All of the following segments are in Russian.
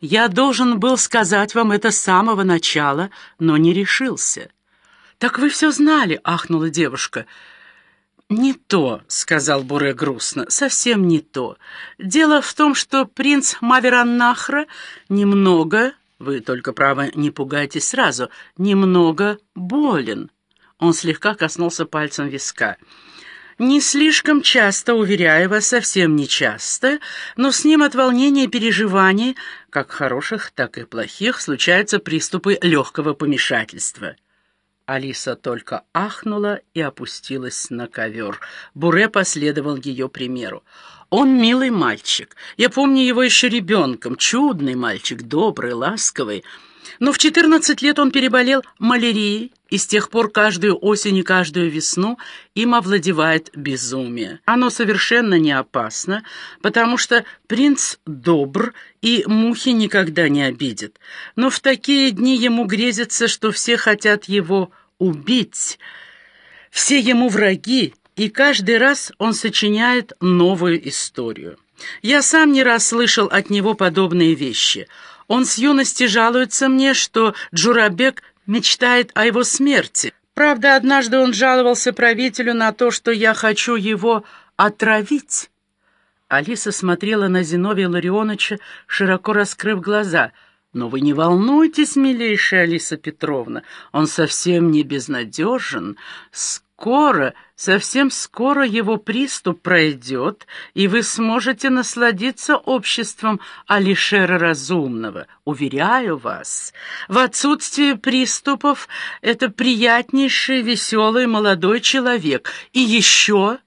Я должен был сказать вам это с самого начала, но не решился». «Так вы все знали», — ахнула девушка. «Не то», — сказал Буре грустно, — «совсем не то. Дело в том, что принц Мавераннахра немного, вы только, право, не пугайтесь сразу, немного болен». Он слегка коснулся пальцем виска. Не слишком часто, уверяю вас, совсем не часто, но с ним от волнения и переживаний, как хороших, так и плохих, случаются приступы легкого помешательства. Алиса только ахнула и опустилась на ковер. Буре последовал ее примеру. «Он милый мальчик. Я помню его еще ребенком. Чудный мальчик, добрый, ласковый». Но в 14 лет он переболел малярией, и с тех пор каждую осень и каждую весну им овладевает безумие. Оно совершенно не опасно, потому что принц добр и мухи никогда не обидит. Но в такие дни ему грезится, что все хотят его убить, все ему враги, и каждый раз он сочиняет новую историю. Я сам не раз слышал от него подобные вещи — он с юности жалуется мне, что Джурабек мечтает о его смерти. Правда, однажды он жаловался правителю на то, что я хочу его отравить. Алиса смотрела на Зиновия Ларионовича, широко раскрыв глаза. «Но вы не волнуйтесь, милейшая Алиса Петровна, он совсем не безнадежен. Совсем скоро его приступ пройдет, и вы сможете насладиться обществом Алишера Разумного. Уверяю вас, в отсутствие приступов это приятнейший, веселый молодой человек. И еще...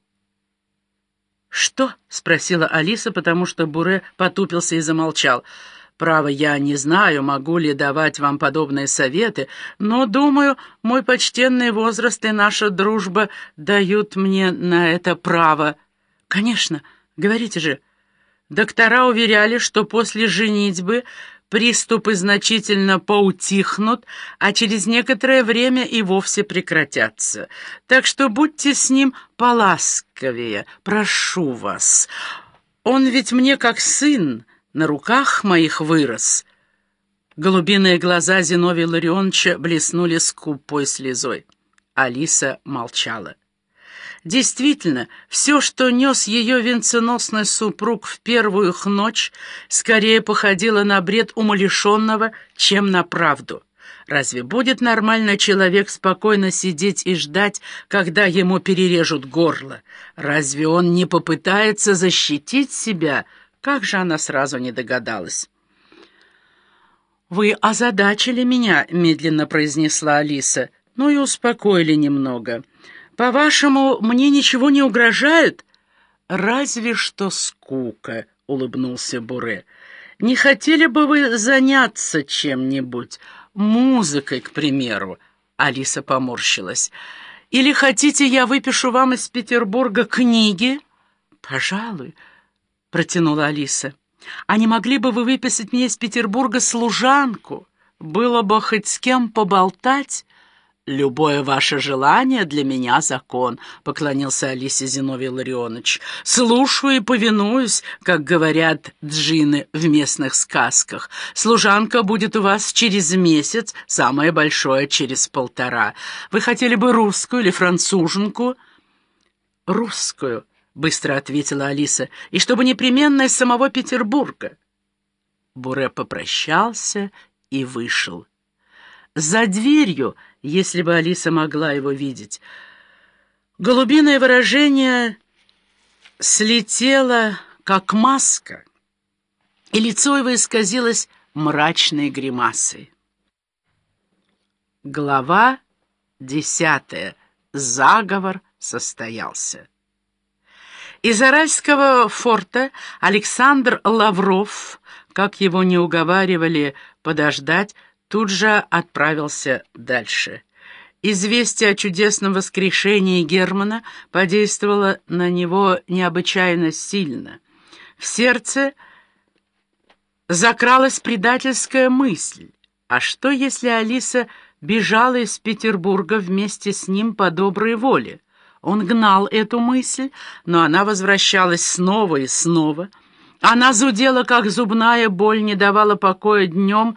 «Что?» — спросила Алиса, потому что Буре потупился и замолчал. Право, я не знаю, могу ли давать вам подобные советы, но, думаю, мой почтенный возраст и наша дружба дают мне на это право. Конечно, говорите же. Доктора уверяли, что после женитьбы приступы значительно поутихнут, а через некоторое время и вовсе прекратятся. Так что будьте с ним поласковее, прошу вас. Он ведь мне как сын, на руках моих вырос». Голубиные глаза Зиновия Ларионовича блеснули скупой слезой. Алиса молчала. Действительно, все, что нес ее венценосный супруг в первую их ночь, скорее походило на бред умалишенного, чем на правду. Разве будет нормальный человек спокойно сидеть и ждать, когда ему перережут горло? Разве он не попытается защитить себя как же она сразу не догадалась? «Вы озадачили меня», — медленно произнесла Алиса. «Ну и успокоили немного. По-вашему, мне ничего не угрожает?» «Разве что скука», — улыбнулся Буре. «Не хотели бы вы заняться чем-нибудь? Музыкой, к примеру?» Алиса поморщилась. «Или хотите, я выпишу вам из Петербурга книги?» «Пожалуй» протянула Алиса. «А не могли бы вы выписать мне из Петербурга служанку? Было бы хоть с кем поболтать?» «Любое ваше желание для меня закон», — поклонился Алисе Зиновий Ларионович. «Слушаю и повинуюсь, как говорят джины в местных сказках. Служанка будет у вас через месяц, самое большое через полтора. Вы хотели бы русскую или француженку?» «Русскую», — быстро ответила Алиса, — «и чтобы непременно из самого Петербурга». Буре попрощался и вышел. За дверью, если бы Алиса могла его видеть, голубиное выражение слетело, как маска, и лицо его исказилось мрачной гримасой. Глава десятая. Заговор состоялся. Из Аральского форта Александр Лавров, как его не уговаривали подождать, тут же отправился дальше. Известие о чудесном воскрешении Германа подействовало на него необычайно сильно. В сердце закралась предательская мысль. А что, если Алиса бежала из Петербурга вместе с ним по доброй воле? Он гнал эту мысль, но она возвращалась снова и снова, Она зудела, как зубная боль, не давала покоя днем,